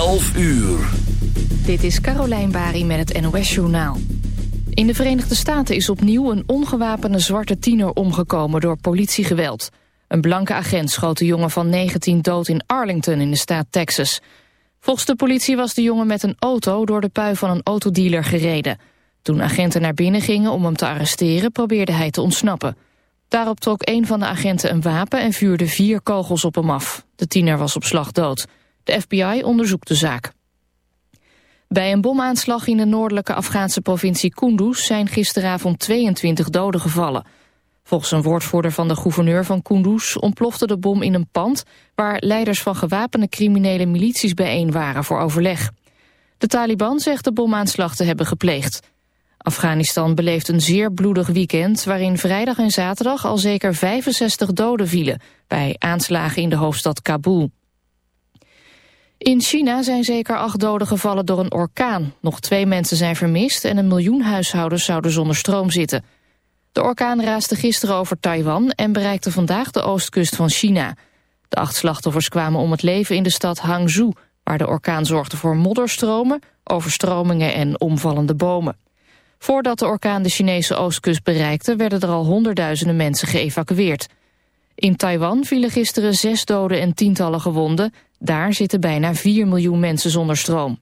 11 uur. Dit is Carolijn Bari met het NOS Journaal. In de Verenigde Staten is opnieuw een ongewapende zwarte tiener omgekomen door politiegeweld. Een blanke agent schoot de jongen van 19 dood in Arlington in de staat Texas. Volgens de politie was de jongen met een auto door de pui van een autodealer gereden. Toen agenten naar binnen gingen om hem te arresteren probeerde hij te ontsnappen. Daarop trok een van de agenten een wapen en vuurde vier kogels op hem af. De tiener was op slag dood. De FBI onderzoekt de zaak. Bij een bomaanslag in de noordelijke Afghaanse provincie Kunduz zijn gisteravond 22 doden gevallen. Volgens een woordvoerder van de gouverneur van Kunduz ontplofte de bom in een pand waar leiders van gewapende criminele milities bijeen waren voor overleg. De Taliban zegt de bomaanslag te hebben gepleegd. Afghanistan beleeft een zeer bloedig weekend... waarin vrijdag en zaterdag al zeker 65 doden vielen... bij aanslagen in de hoofdstad Kabul. In China zijn zeker acht doden gevallen door een orkaan. Nog twee mensen zijn vermist en een miljoen huishoudens zouden zonder stroom zitten. De orkaan raasde gisteren over Taiwan en bereikte vandaag de oostkust van China. De acht slachtoffers kwamen om het leven in de stad Hangzhou... waar de orkaan zorgde voor modderstromen, overstromingen en omvallende bomen. Voordat de orkaan de Chinese oostkust bereikte... werden er al honderdduizenden mensen geëvacueerd. In Taiwan vielen gisteren zes doden en tientallen gewonden. Daar zitten bijna 4 miljoen mensen zonder stroom.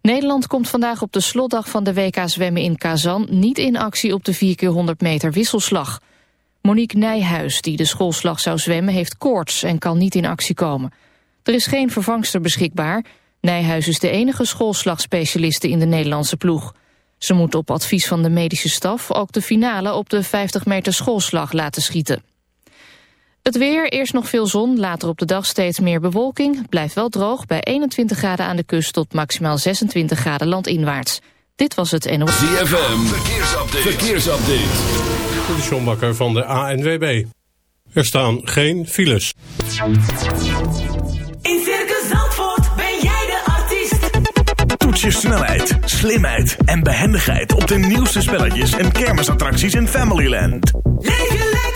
Nederland komt vandaag op de slotdag van de WK zwemmen in Kazan... niet in actie op de 4 keer 100 meter wisselslag. Monique Nijhuis, die de schoolslag zou zwemmen, heeft koorts... en kan niet in actie komen. Er is geen vervangster beschikbaar. Nijhuis is de enige schoolslagspecialiste in de Nederlandse ploeg. Ze moet op advies van de medische staf ook de finale op de 50 meter schoolslag laten schieten. Het weer, eerst nog veel zon, later op de dag steeds meer bewolking. Blijft wel droog bij 21 graden aan de kust tot maximaal 26 graden landinwaarts. Dit was het NOS. ZFM, verkeersupdate. verkeersupdate. De Sjombakker van de ANWB. Er staan geen files. In Circus Zandvoort ben jij de artiest. Toets je snelheid, slimheid en behendigheid op de nieuwste spelletjes en kermisattracties in Familyland. Leef je lekker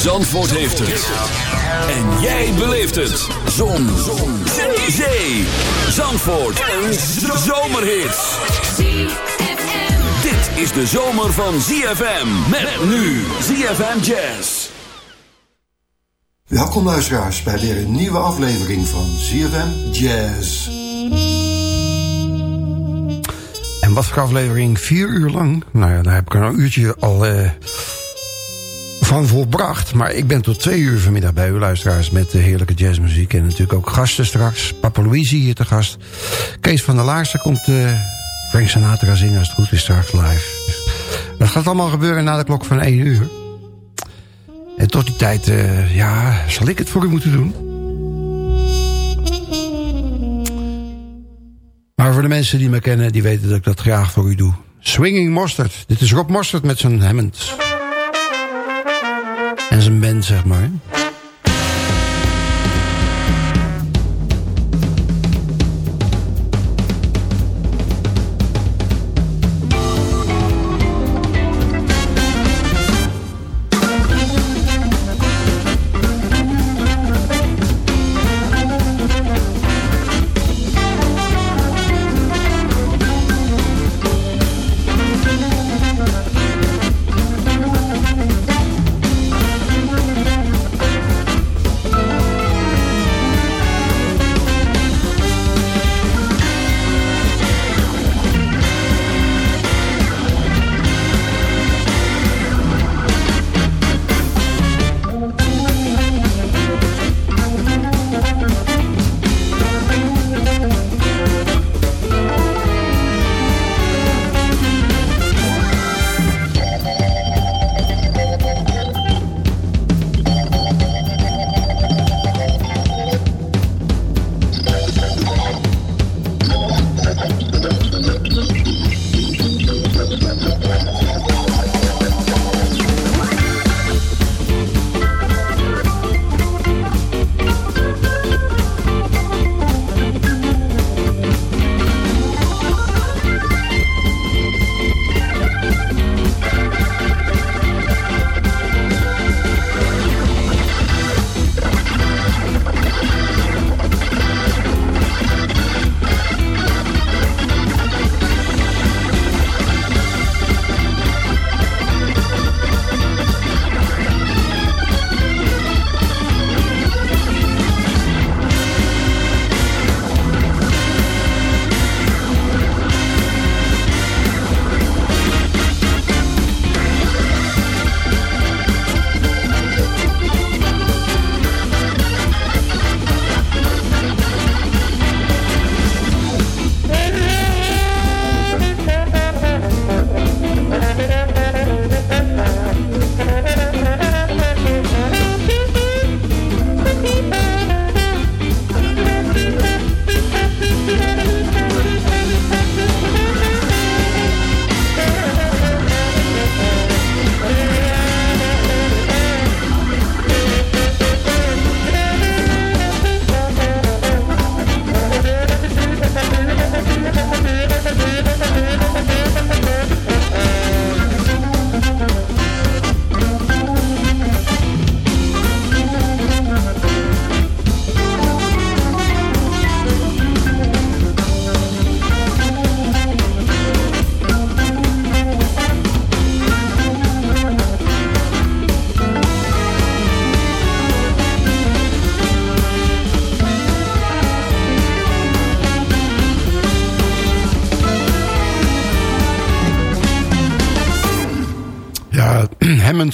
Zandvoort heeft het. En jij beleeft het. Zon. Zon. Zee. Zee. Zandvoort. Een zomerhit. Dit is de zomer van ZFM. Met nu ZFM Jazz. Welkom luisteraars bij weer een nieuwe aflevering van ZFM Jazz. En wat voor aflevering? Vier uur lang? Nou ja, daar heb ik er een uurtje al eh, van volbracht. Maar ik ben tot twee uur vanmiddag bij u luisteraars... met de heerlijke jazzmuziek en natuurlijk ook gasten straks. Papa Louise hier te gast. Kees van der Laarste komt eh, Frank Sinatra zingen als het goed is straks live. Dat gaat allemaal gebeuren na de klok van één uur. En tot die tijd, eh, ja, zal ik het voor u moeten doen? Maar voor de mensen die me kennen, die weten dat ik dat graag voor u doe. Swinging Mostert. Dit is Rob Mostert met zijn Hammond. En zijn band, zeg maar.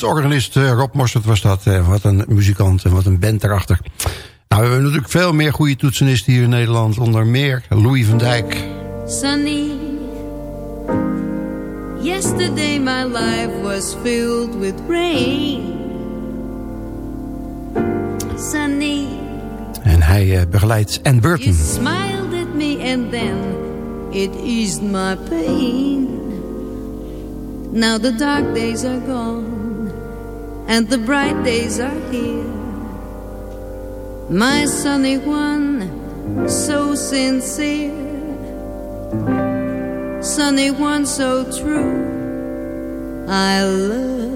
Organist uh, Rob Mostert was dat. Uh, wat een muzikant en wat een band erachter. Nou, we hebben natuurlijk veel meer goede toetsenisten hier in Nederland. Onder meer Louis van Dijk. Sunny, yesterday my life was filled with rain. Sunny. En hij uh, begeleidt Ann Burton. You smiled at me and then it eased my pain. Now the dark days are gone and the bright days are here. My sunny one, so sincere. Sunny one, so true. I love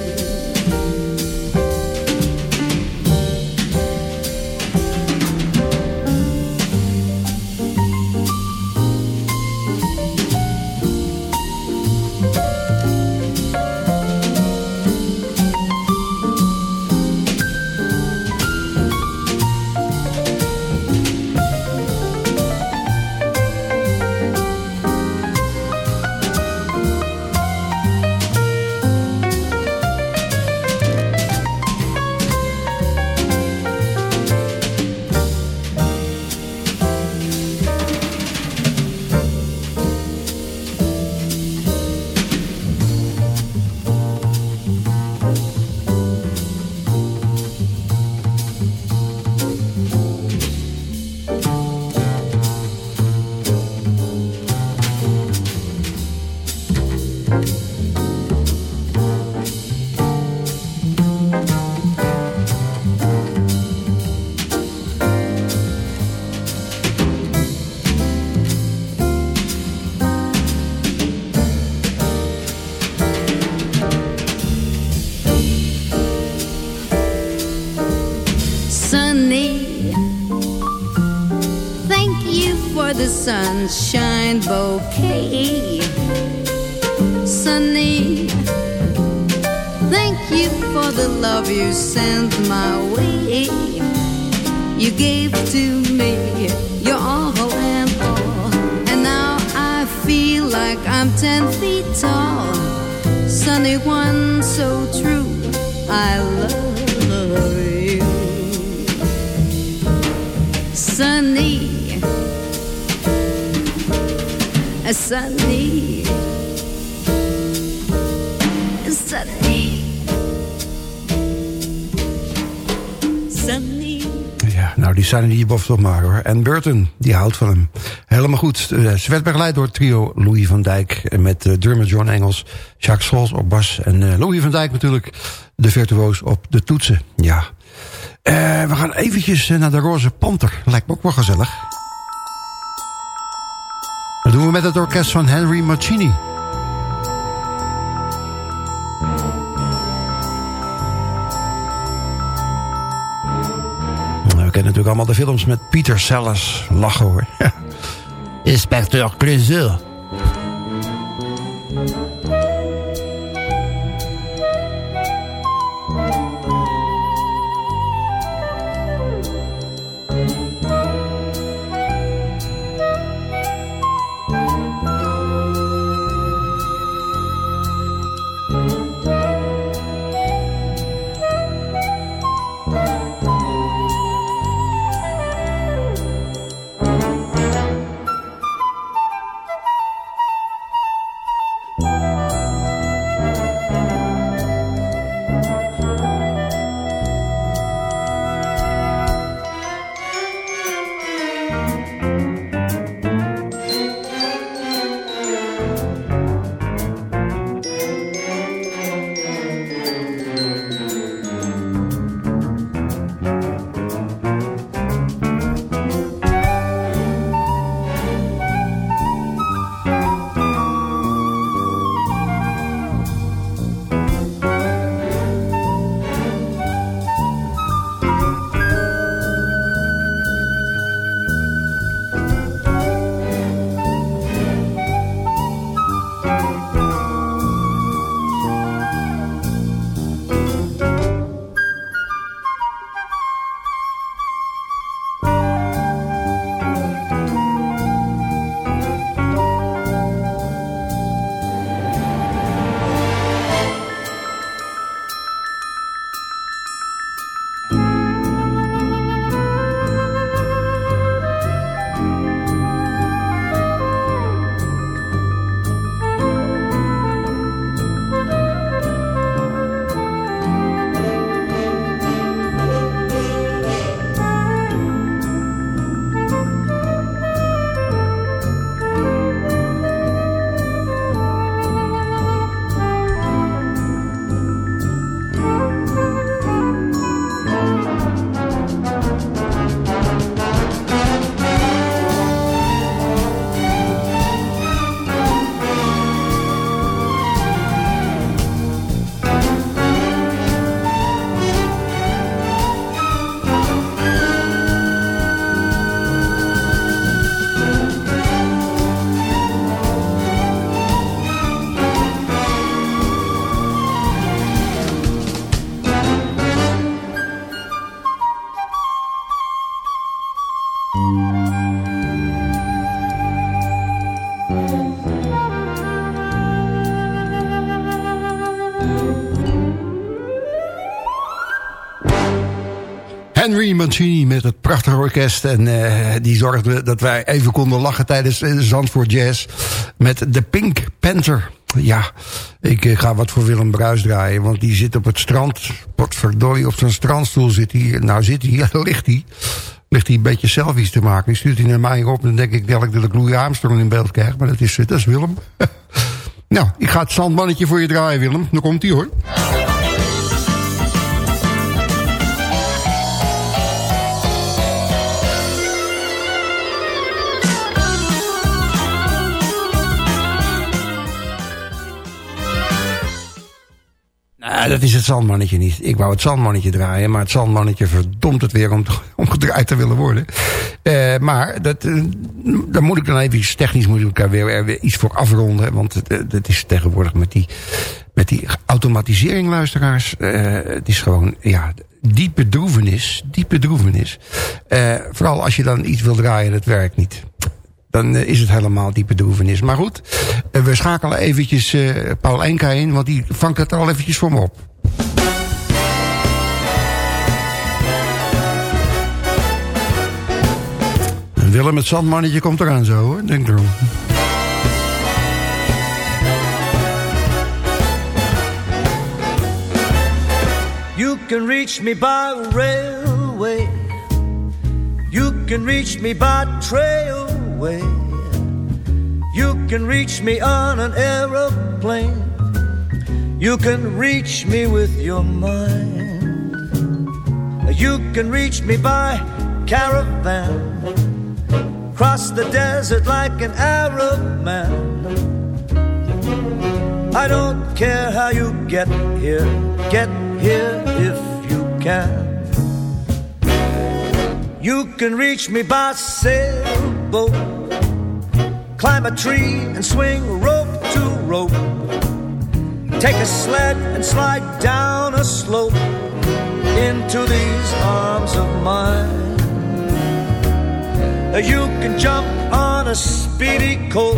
Sunshine bouquet. Sunny, thank you for the love you sent my way. You gave to me your all and all, and now I feel like I'm ten feet tall. Sunny one, so true, I love Ja, nou die zijn die boven op maken hoor. En Burton, die houdt van hem. Helemaal goed. Eh, Ze werd begeleid door het trio Louis van Dijk... met uh, drummer John Engels, Jacques Scholz op bas... en uh, Louis van Dijk natuurlijk, de virtuoos op de toetsen. Ja. We gaan eventjes naar de Roze Panter. Lijkt me ook wel gezellig. Dat doen we met het orkest van Henry Mancini. We kennen natuurlijk allemaal de films met Peter Sellers. Lachen hoor. Inspecteur Clouseau. Henry Mancini met het prachtige orkest. En uh, die zorgde dat wij even konden lachen tijdens uh, Zandvoort Jazz. Met de Pink Panther. Ja, ik uh, ga wat voor Willem Bruis draaien. Want die zit op het strand. Potverdorie, op zijn strandstoel zit hij. Nou zit hij, ligt hij. Ligt hij een beetje selfies te maken. Die stuurt hij naar mij op. Dan denk ik dat ik Louis Armstrong in beeld krijg. Maar dat is, dat is Willem. nou, ik ga het zandmannetje voor je draaien, Willem. Dan komt hij hoor. Nou, dat is het zandmannetje niet. Ik wou het zandmannetje draaien, maar het zandmannetje verdomt het weer om, gedraaid te willen worden. Uh, maar dat, uh, daar moet ik dan even technisch moet ik er weer, iets voor afronden. Want het, het is tegenwoordig met die, met die automatisering, luisteraars. Het is gewoon, ja, diepe droevenis. Diepe droevenis. vooral als je dan iets wil draaien, dat werkt niet dan is het helemaal die bedroevenis. Maar goed, we schakelen eventjes uh, Paul Enka in, want die vangt het al eventjes voor me op. Willem het zandmannetje komt eraan zo hoor, denk erom. You can reach me by railway. You can reach me by trail You can reach me on an aeroplane. You can reach me with your mind. You can reach me by caravan. Cross the desert like an Arab man. I don't care how you get here. Get here if you can. You can reach me by sailboat. Climb a tree and swing rope to rope. Take a sled and slide down a slope into these arms of mine. You can jump on a speedy colt.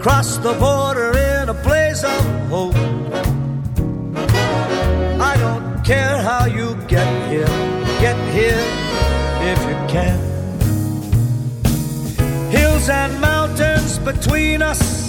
Cross the border in a blaze of hope. I don't care how between us.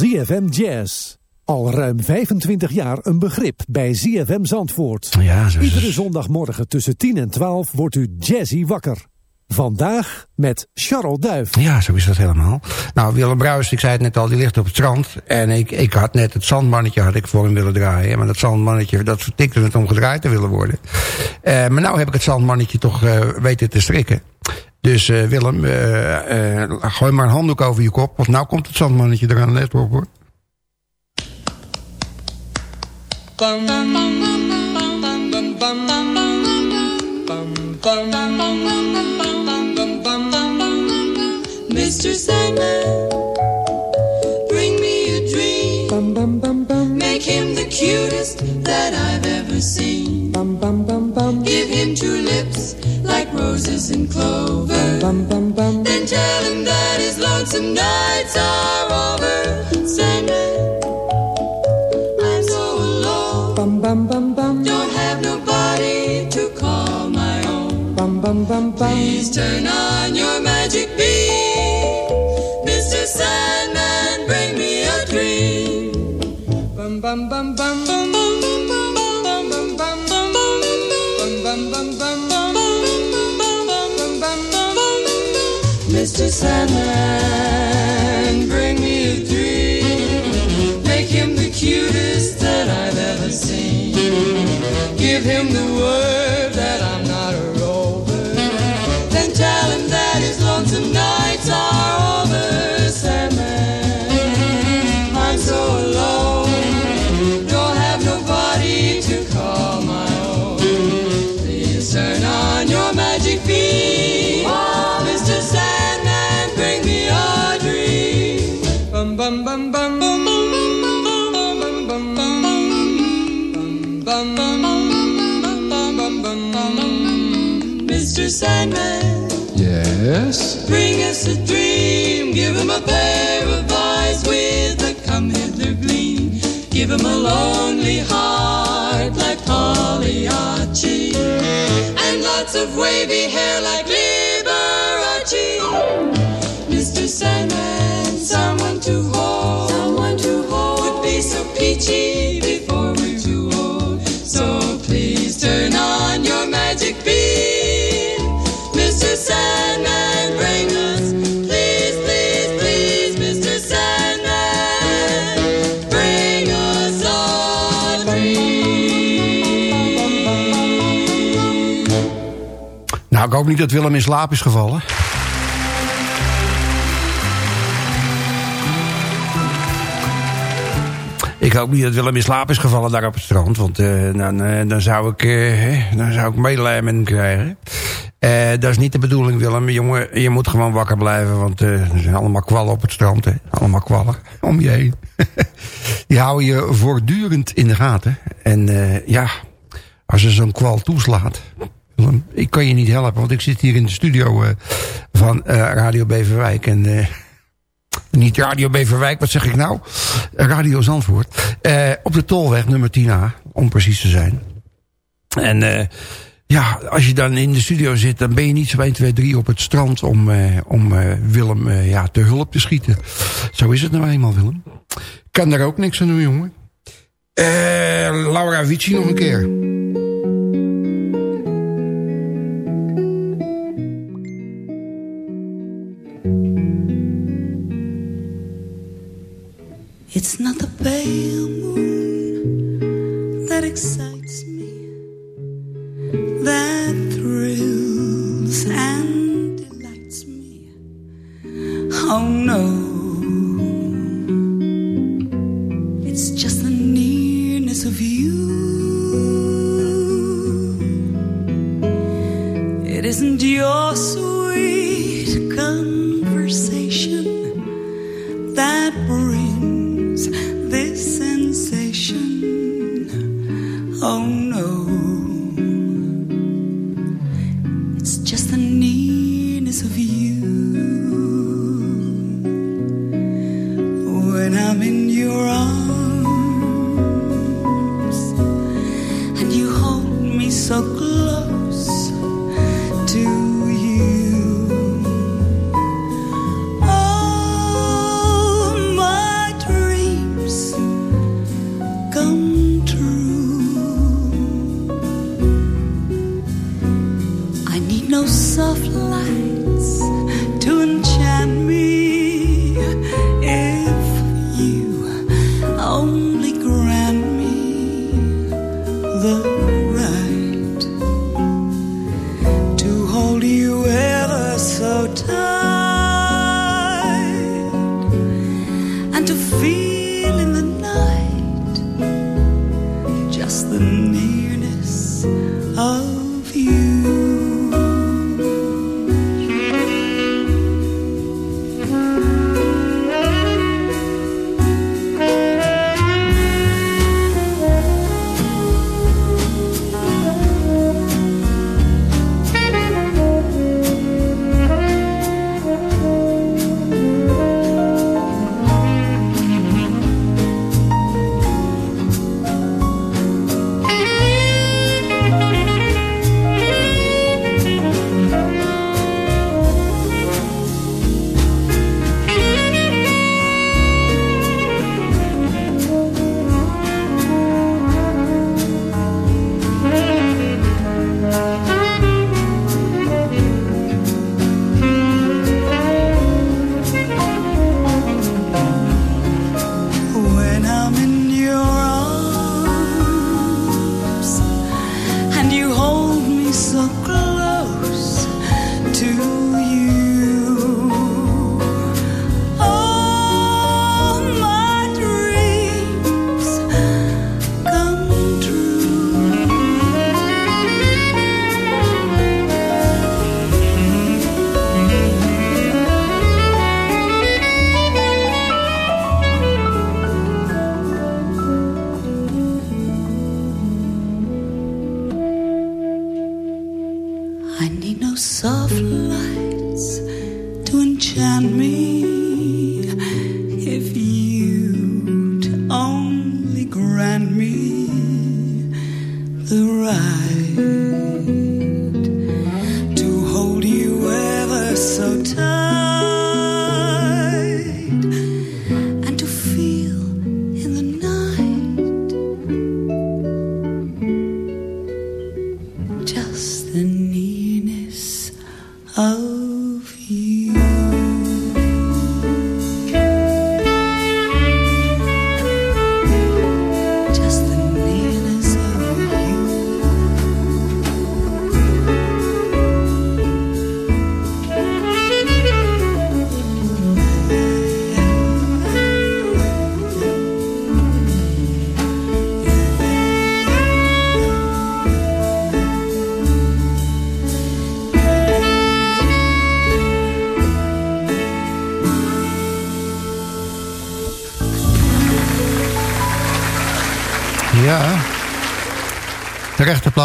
ZFM Jazz. Al ruim 25 jaar een begrip bij ZFM Zandvoort. Ja, zo is Iedere zondagmorgen tussen 10 en 12 wordt u jazzy wakker. Vandaag met Charles Duif. Ja, zo is dat helemaal. Nou, Willem Bruis, ik zei het net al, die ligt op het strand. En ik, ik had net het zandmannetje had ik voor hem willen draaien. Maar dat zandmannetje, dat vertikte het om gedraaid te willen worden. Eh, maar nou heb ik het zandmannetje toch eh, weten te strikken. Dus Willem, gooi maar een handdoek over je kop. Want nou komt het zandmannetje eraan. Let op hoor. Mr. Sandman, bring me a dream. Make him the cutest that I've ever seen. Give him two lips. Roses and clover. Bum, bum, bum. Then tell him that his lonesome nights are over. Sandman, I'm so alone. Don't have nobody to call my own. Please turn on your magic beam. Mr. Sandman, bring me a dream. Bum bum bum bum bum bum bum Sandman, bring me a dream. Make him the cutest that I've ever seen. Give him the word a pair of eyes with a come hither gleam. Give him a lonely heart like Pagliacci. And lots of wavy hair like Liberace. Mr. Sandman, someone to hold. Someone to hold. Would be so peachy before we're too old. So please turn on your magic beam. Mr. Sandman, Nou, ik hoop niet dat Willem in slaap is gevallen. Ik hoop niet dat Willem in slaap is gevallen daar op het strand. Want eh, dan, eh, dan, zou ik, hè, dan zou ik medelijden met hem krijgen. Dat is niet de bedoeling, Willem. Jongen, je moet gewoon wakker blijven. Want er zijn allemaal kwallen op het strand. Hè. Allemaal kwallen om je heen. Die houden je voortdurend in de gaten. En ja, als er zo'n kwal toeslaat... Ik kan je niet helpen, want ik zit hier in de studio eh, van eh, Radio Beverwijk. En eh, niet Radio Beverwijk, wat zeg ik nou? Radio Zandvoort. Op de Tolweg nummer 10A, om precies te zijn. En ja, als je dan in de studio zit... dan ben je niet zo 1, 2, 3 op het strand... om, om Willem ja, te hulp te schieten. Zo is het nou eenmaal, Willem. Kan daar ook niks aan doen, jongen. Laura Vici nog een keer. It's not the pale moon that excites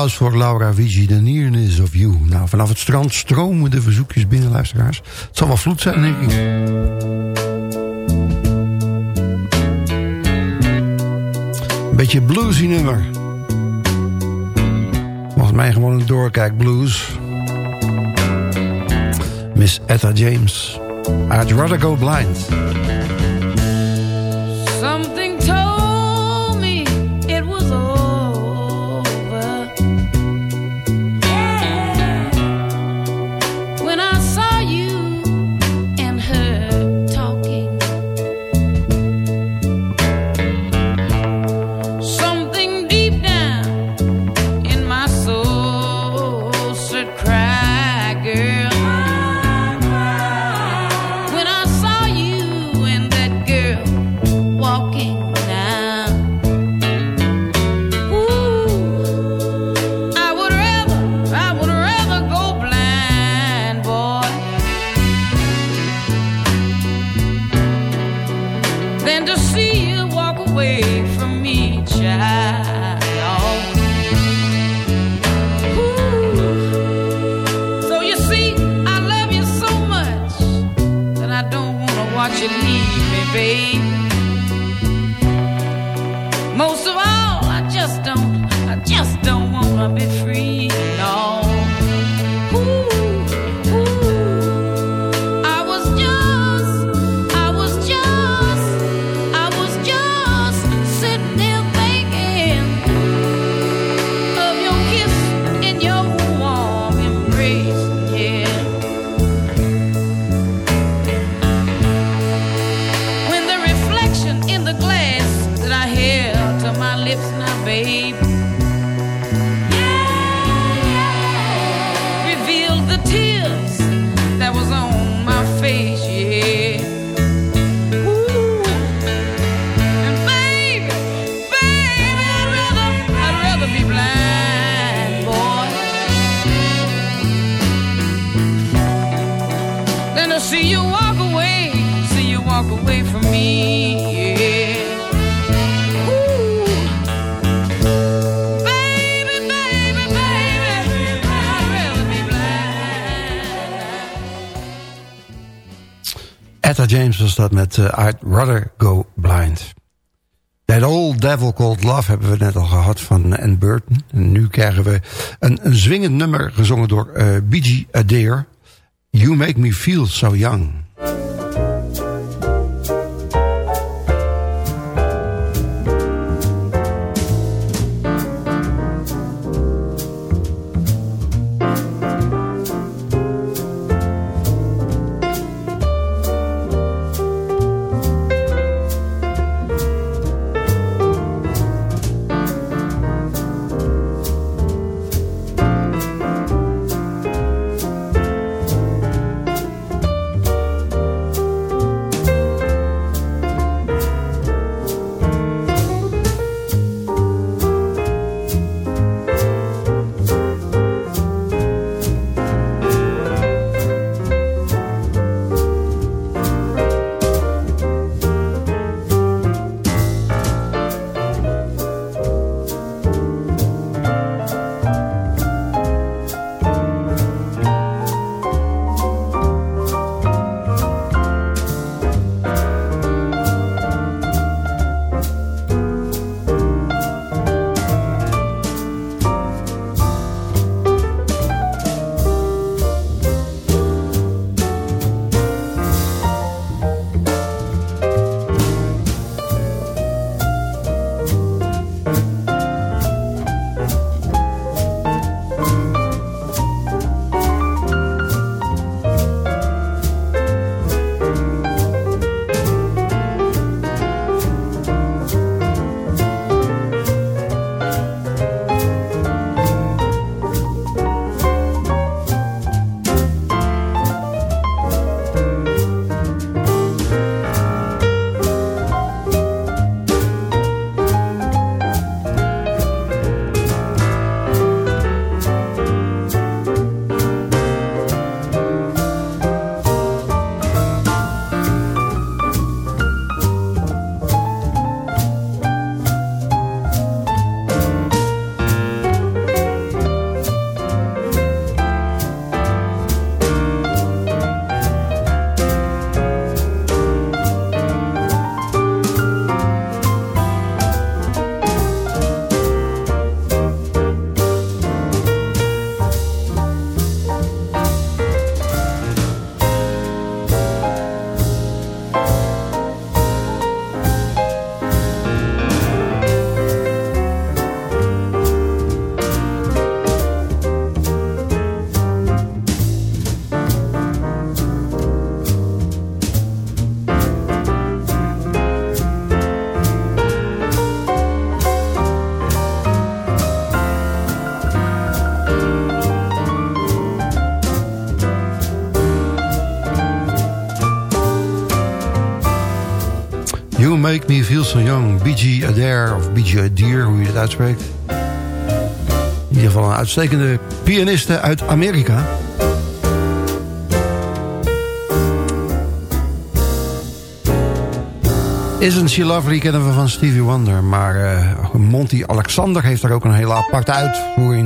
applaus voor Laura Vigi, The Nearness of You. Nou, vanaf het strand stromen de verzoekjes binnen, luisteraars. Het zal wel vloed zijn, denk ik. Beetje bluesy nummer. Volgens mij gewoon een doorkijk blues. Miss Etta James. I'd rather go blind. dat met eh, I'd Rather Go Blind. That Old Devil Called Love hebben we net al gehad van Anne Burton. En nu krijgen we een, een zwingend nummer gezongen door eh, uh, Biggie Adair. You Make Me Feel So Young. Make Me Feel So Young. B.G. Adair, of B.G. Adair, hoe je het uitspreekt. In ieder geval een uitstekende pianiste uit Amerika. Isn't She Lovely kennen we van Stevie Wonder. Maar uh, Monty Alexander heeft daar ook een hele aparte uitvoering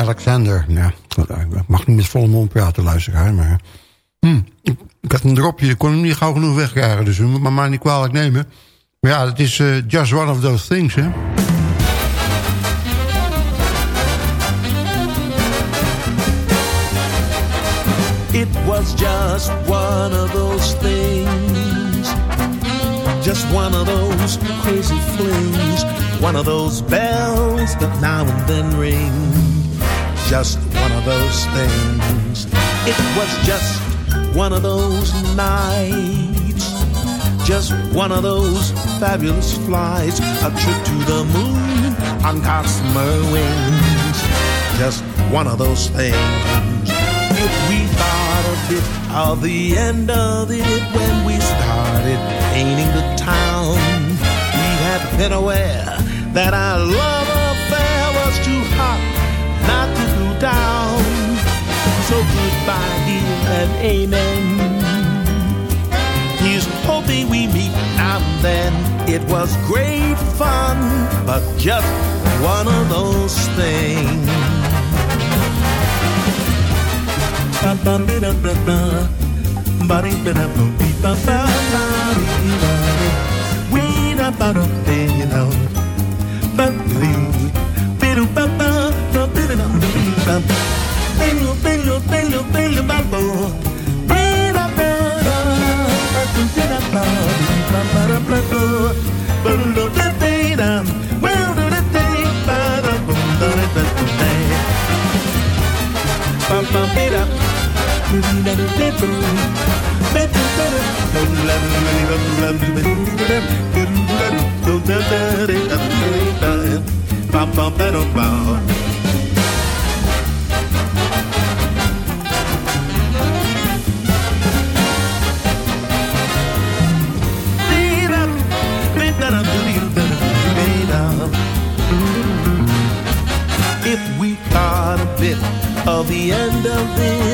Alexander. Ja, ik mag niet met volle mond praten, luisteraar. Maar, hm, ik, ik had een dropje, ik kon hem niet gauw genoeg wegkrijgen. Dus u moet me maar niet kwalijk nemen. Maar ja, het is eh, just one of those things, hè. It was just one of those things. Just one of those crazy flings. One of those bells that now and then ring. Just one of those things. It was just one of those nights. Just one of those fabulous flights. A trip to the moon on gossamer wings. Just one of those things. If we thought a bit of the end of it when we started painting the town, we had been aware that our love So goodbye, dear, and amen. He's hoping we meet now and then. It was great fun, but just one of those things. If we caught a bit of the end of it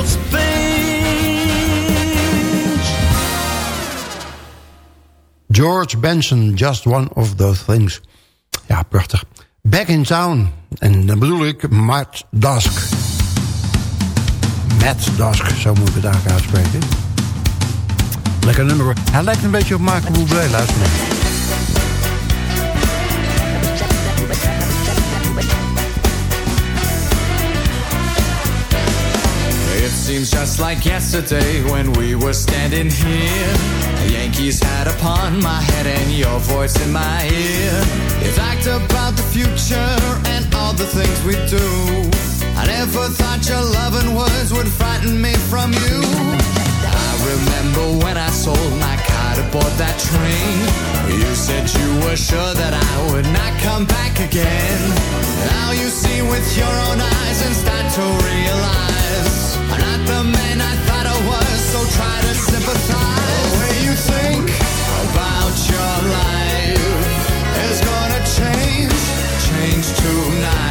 George Benson, Just One of Those Things. Ja, prachtig. Back in Town. En dan bedoel ik Matt Dusk. Matt Dusk, zo moet ik het eigenlijk uitspreken. Lekker nummer. Hij lijkt een beetje op Michael Bublé, luister maar. Seems just like yesterday when we were standing here. The Yankees hat upon my head and your voice in my ear. You talked about the future and all the things we do. I never thought your loving words would frighten me from you. I remember when I sold my car to board that train. You said you were sure that I would not come back again. Now you see with your own eyes and start to realize I'm not the man I thought I was. So try to sympathize. The way you think about your life is gonna change, change tonight.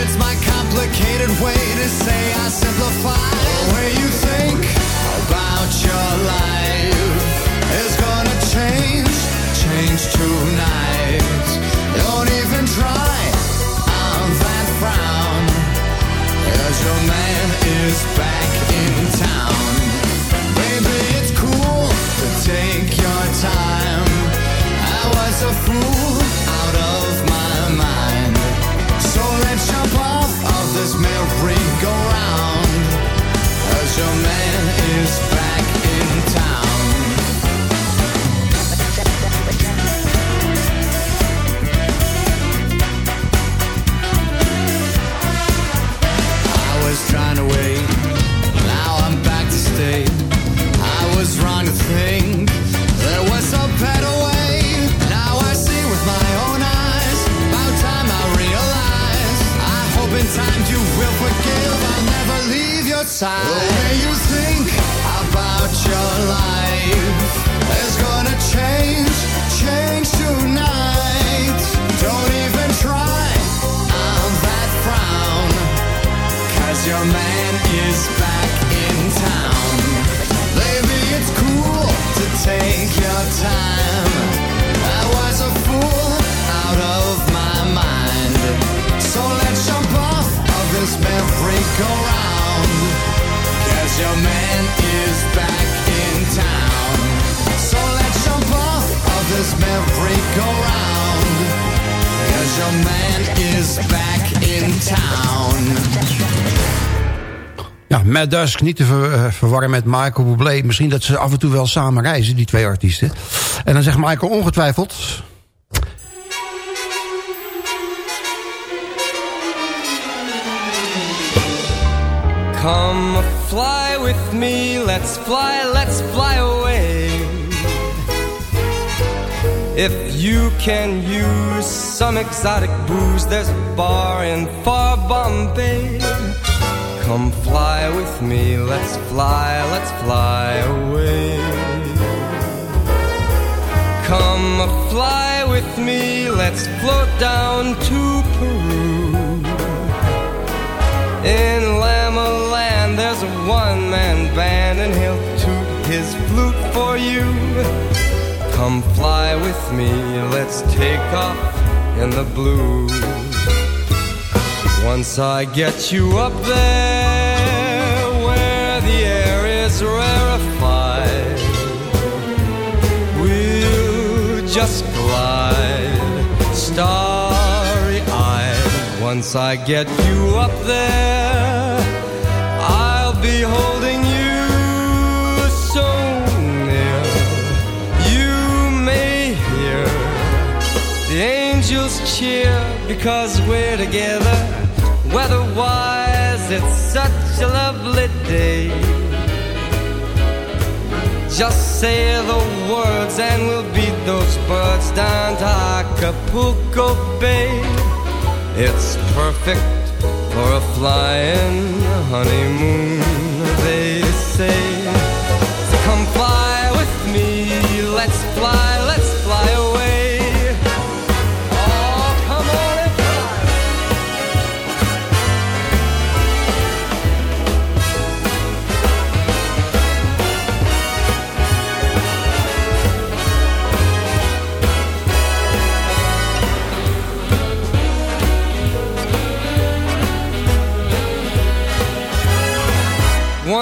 It's my complicated way to say I simplify. The way you think about your life is gonna change, change tonight. Don't even try on that frown, cause your man is back in town. Matt Dusk, niet te ver- eh, verwarren met Michael Bublé. Misschien dat ze af en toe wel samen reizen, die twee artiesten. En dan zegt Michael ongetwijfeld... Come fly with me, let's fly, let's fly away. If you can use some exotic booze, there's a bar in far Bombay. Come fly with me, let's fly, let's fly away. Come fly with me, let's float down to Peru. In Lama Land, there's a one man band, and he'll toot his flute for you. Come fly with me, let's take off in the blue. Once I get you up there, just glide starry eyed. Once I get you up there, I'll be holding you so near. You may hear the angels cheer because we're together. Weatherwise, it's such a lovely day. Just say the words and we'll beat those birds down to Acapulco Bay. It's perfect for a flying honeymoon, they say. So come fly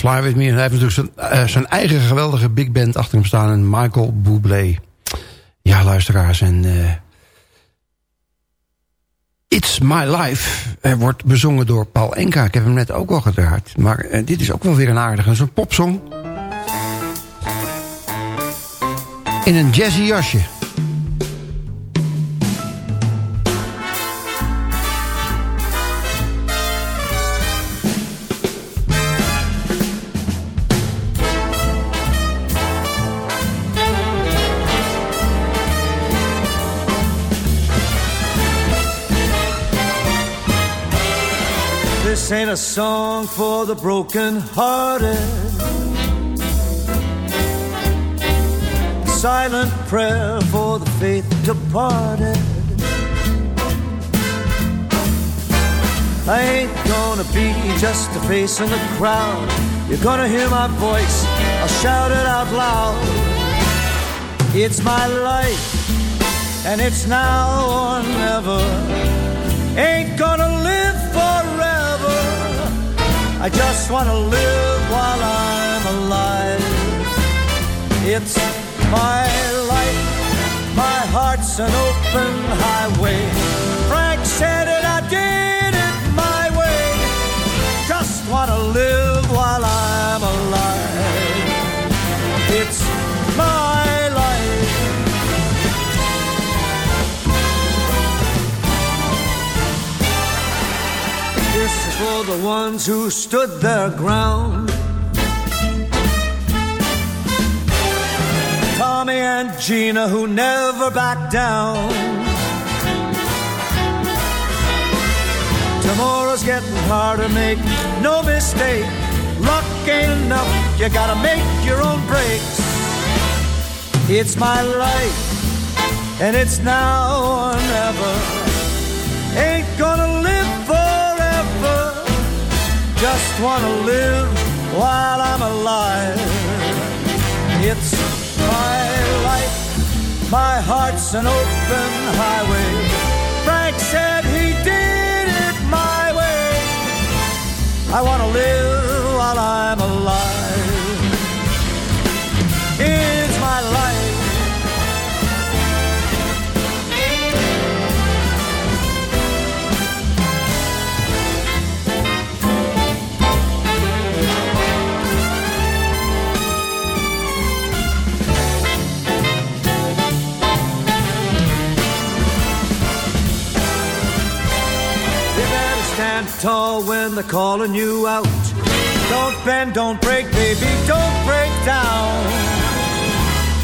Fly With Me. En hij heeft natuurlijk zijn, eh, zijn eigen geweldige big band achter hem staan. En Michael Bublé. Ja, luisteraars. En eh, It's My Life eh, wordt bezongen door Paul Enka. Ik heb hem net ook al gedraaid. Maar dit is ook wel weer een aardige. Zo'n popsong. In een jazzy jasje. Ain't a song for the broken hearted. silent prayer for the faith departed. I ain't gonna be just a face in the crowd. You're gonna hear my voice, I'll shout it out loud. It's my life, and it's now or never. Ain't gonna live. I just wanna live while I'm alive. It's my life, my heart's an open highway. Frank said it, I did it my way. Just wanna live while I'm for the ones who stood their ground. Tommy and Gina who never backed down. Tomorrow's getting harder, make no mistake. Luck ain't enough, you gotta make your own breaks. It's my life, and it's now or never. Ain't gonna just wanna live while I'm alive. It's my life, my heart's an open highway. Frank said he did it my way. I wanna live while I'm alive. They're calling you out. Don't bend, don't break, baby, don't break down.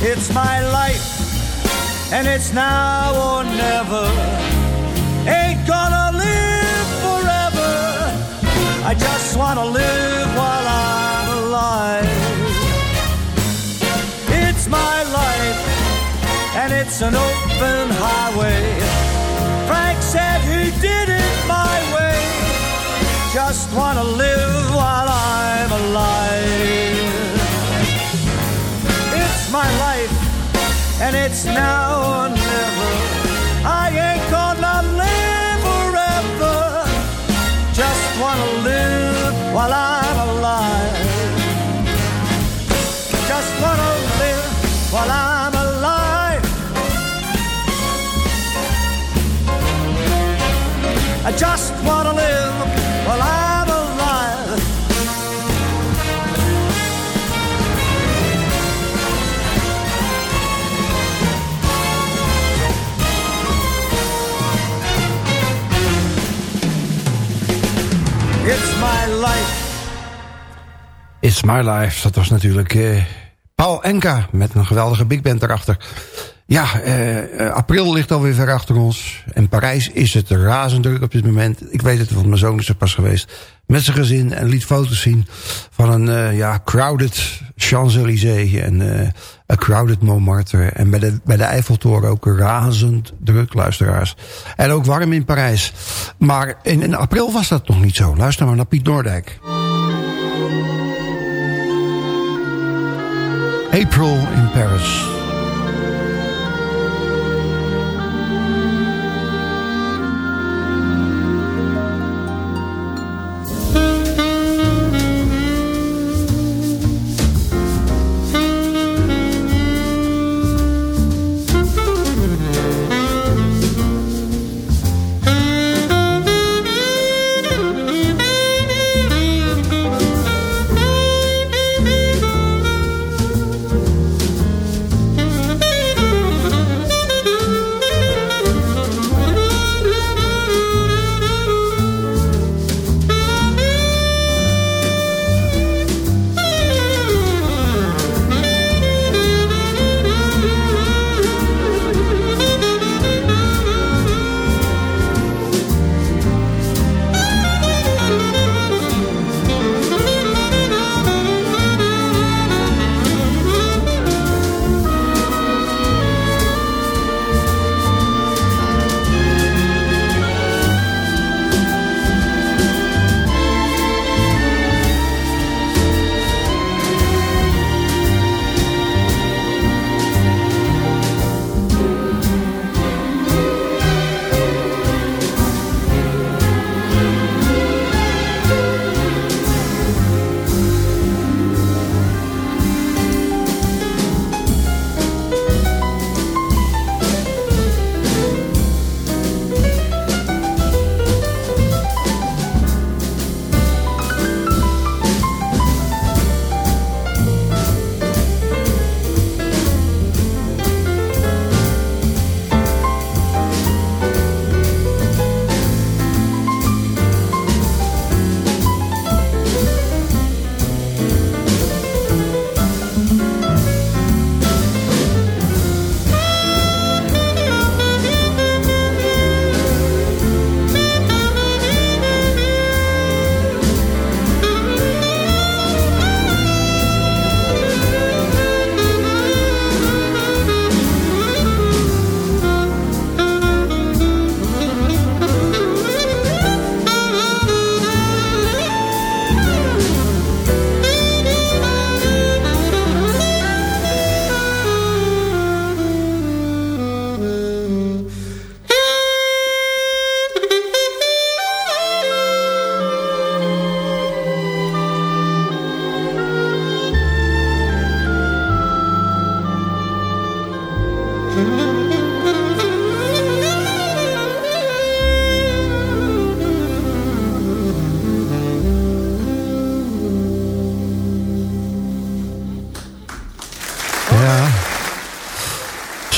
It's my life, and it's now or never. Ain't gonna live forever. I just wanna live while I'm alive. It's my life, and it's an open highway. Frank said he did it. Just wanna live while I'm alive. It's my life, and it's now or never. I ain't gonna live forever. Just wanna live while I'm alive. Just wanna live while I'm alive. I just wanna live It's my life. It's My Life, dat was natuurlijk eh, Paul Enka met een geweldige big band erachter. Ja, eh, eh, april ligt alweer ver achter ons. En Parijs is het razend druk op dit moment. Ik weet het, want mijn zoon is er pas geweest. Met zijn gezin en liet foto's zien van een eh, ja, crowded Champs-Élysées en eh, een crowded Montmartre. En bij de, bij de Eiffeltoren ook razend druk, luisteraars. En ook warm in Parijs. Maar in, in april was dat nog niet zo. Luister maar naar Piet Noordijk. April in Paris.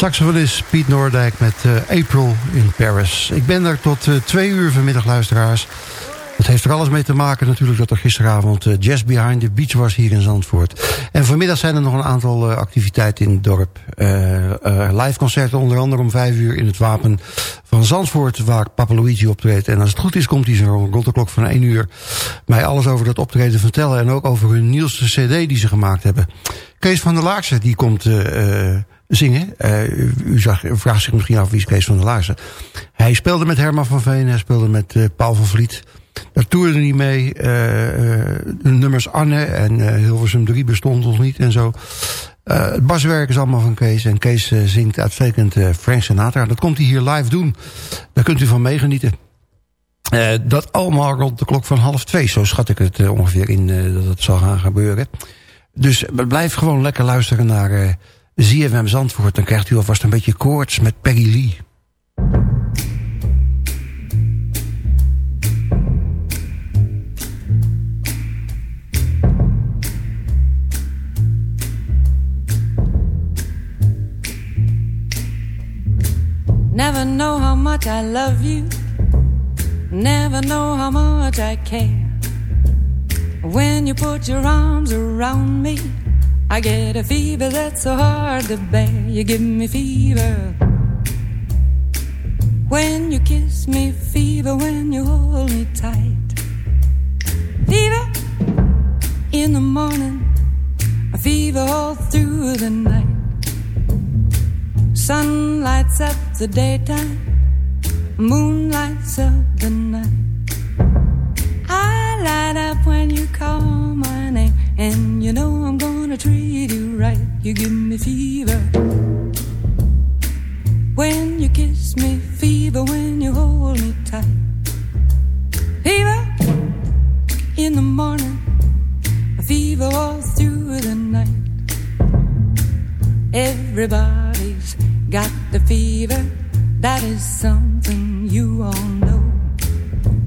Saxofonist Piet Noordijk met eh, April in Paris. Ik ben er tot uh, twee uur vanmiddag, luisteraars. Het heeft er alles mee te maken natuurlijk dat er gisteravond uh, Jazz Behind the Beach was hier in Zandvoort. En vanmiddag zijn er nog een aantal activiteiten in het dorp. live concerten onder andere om vijf uur in het Wapen van Zandvoort... waar Papa Luigi optreedt. En als het goed is komt hij zo rond de klok van één uur... mij alles over dat optreden vertellen... en ook over hun nieuwste cd die ze gemaakt hebben. Kees van der Laakse die komt zingen. Uh, u, zag, vraagt zich misschien af wie is Kees van der Laarzen. Hij speelde met Herman van Veen, hij speelde met uh, Paul van Vliet. Daar toerde hij mee. Uh, de nummers Anne en Hilversum 3 bestond nog niet en zo. het baswerk is allemaal van Kees. En Kees zingt uitstekend Frank Sinatra. Dat komt hij hier live doen. Daar kunt u van meegenieten. dat allemaal rond de klok van half twee. Zo schat ik het ongeveer in dat het zal gaan gebeuren. Dus blijf gewoon lekker luisteren naar ZFM Zandvoort... dan krijgt u alvast een beetje koorts met Peggy Lee. Never know how much I love you Never know how much I care When you put your arms around me I get a fever that's so hard to bear. You give me fever. When you kiss me, fever when you hold me tight. Fever in the morning, a fever all through the night. Sun lights up the daytime, moon lights up the night. I light up when you call my name. And you know I'm gonna treat you right. You give me fever. When you kiss me, fever when you hold me tight. Fever in the morning, fever all through the night. Everybody's got the fever. That is something you all know.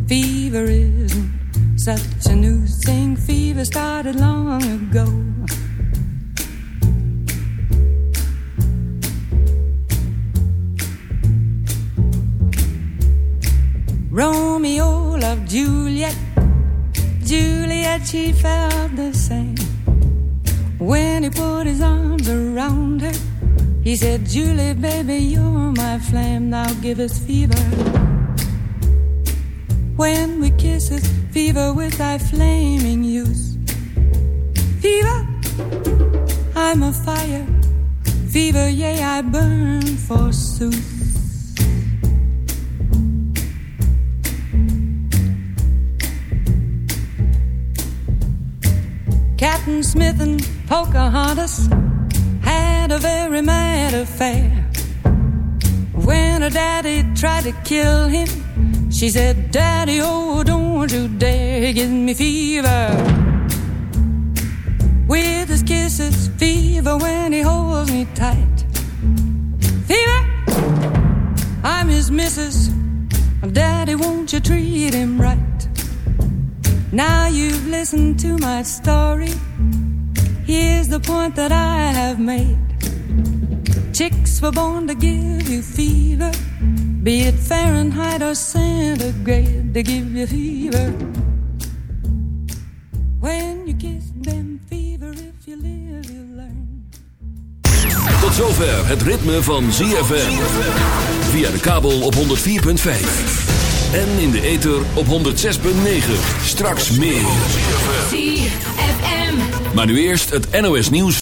Fever isn't such a new thing. Fever started long ago. Romeo loved Juliet. Juliet, she felt the same. When he put his arms around her, he said, Julie, baby, you're my flame. Now give us fever. When we kiss us, fever with thy flaming youth. Fever, I'm a fire. Fever, yea, I burn forsooth. Captain Smith and Pocahontas had a very mad affair. When her daddy tried to kill him, she said, Daddy, oh, don't you dare give me fever. With his kisses, fever when he holds me tight. Fever, I'm his missus. Daddy, won't you treat him right? Now you've listened to my story. Here's the point that I have made. Chicks were born to give you fever. Be it Fahrenheit or centigrade, they give you fever. When you kiss them, fever, if you live, you learn. Tot zover het ritme van ZFM. Via de kabel op 104.5. En in de ether op 106.9. Straks meer. ZFM. Maar nu eerst het NOS nieuws.